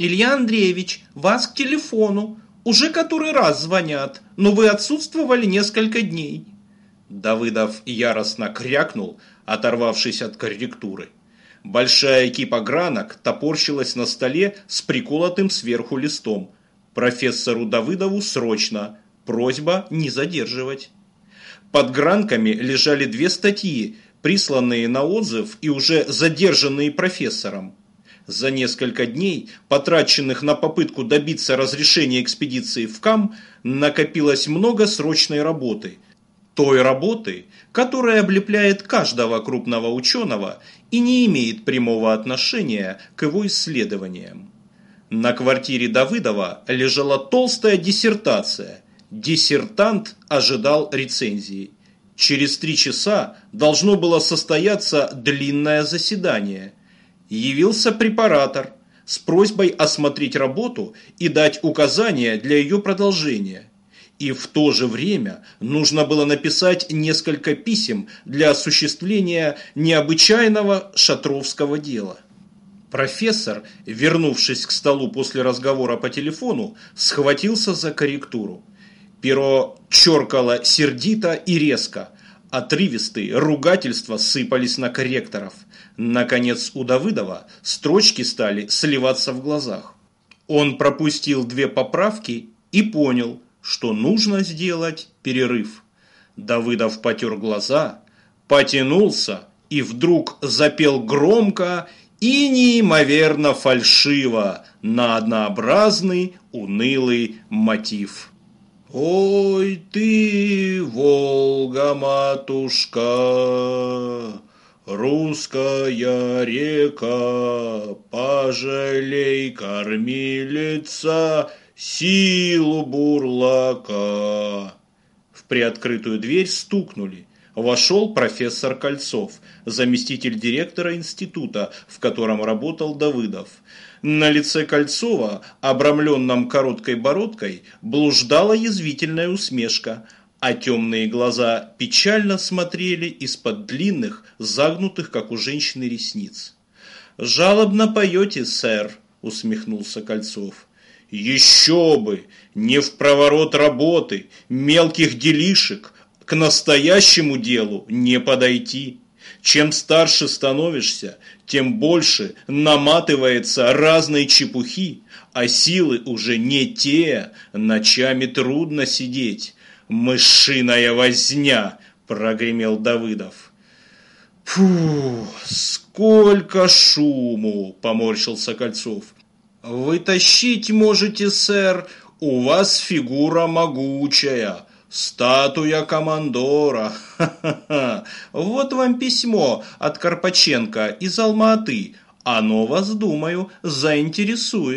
«Илья Андреевич, вас к телефону. Уже который раз звонят, но вы отсутствовали несколько дней». Давыдов яростно крякнул, оторвавшись от корректуры. Большая кипа гранок топорщилась на столе с приколотым сверху листом. Профессору Давыдову срочно. Просьба не задерживать. Под гранками лежали две статьи, присланные на отзыв и уже задержанные профессором. За несколько дней, потраченных на попытку добиться разрешения экспедиции в КАМ, накопилось много срочной работы. Той работы, которая облепляет каждого крупного ученого и не имеет прямого отношения к его исследованиям. На квартире Давыдова лежала толстая диссертация. Диссертант ожидал рецензии. Через три часа должно было состояться длинное заседание. Явился препаратор с просьбой осмотреть работу и дать указания для ее продолжения. И в то же время нужно было написать несколько писем для осуществления необычайного шатровского дела. Профессор, вернувшись к столу после разговора по телефону, схватился за корректуру. Перо черкало сердито и резко. Отрывистые ругательства сыпались на корректоров. Наконец у Давыдова строчки стали сливаться в глазах. Он пропустил две поправки и понял, что нужно сделать перерыв. Давыдов потер глаза, потянулся и вдруг запел громко и неимоверно фальшиво на однообразный унылый мотив. Ой ты, Волга-матушка, русская река, пожалей кормилица, силу бурлака. В приоткрытую дверь стукнули. Вошел профессор Кольцов, заместитель директора института, в котором работал Давыдов. На лице Кольцова, обрамленном короткой бородкой, блуждала язвительная усмешка, а темные глаза печально смотрели из-под длинных, загнутых, как у женщины, ресниц. «Жалобно поете, сэр», – усмехнулся Кольцов. «Еще бы! Не в проворот работы, мелких делишек, к настоящему делу не подойти». Чем старше становишься, тем больше наматывается разной чепухи, а силы уже не те, ночами трудно сидеть. «Мышиная возня!» – прогремел Давыдов. «Фу, сколько шуму!» – поморщился Кольцов. «Вы тащить можете, сэр, у вас фигура могучая, Статуя командора. Ха-ха-ха. Вот вам письмо от Карпаченко из Алматы. Оно вас, думаю, заинтересует.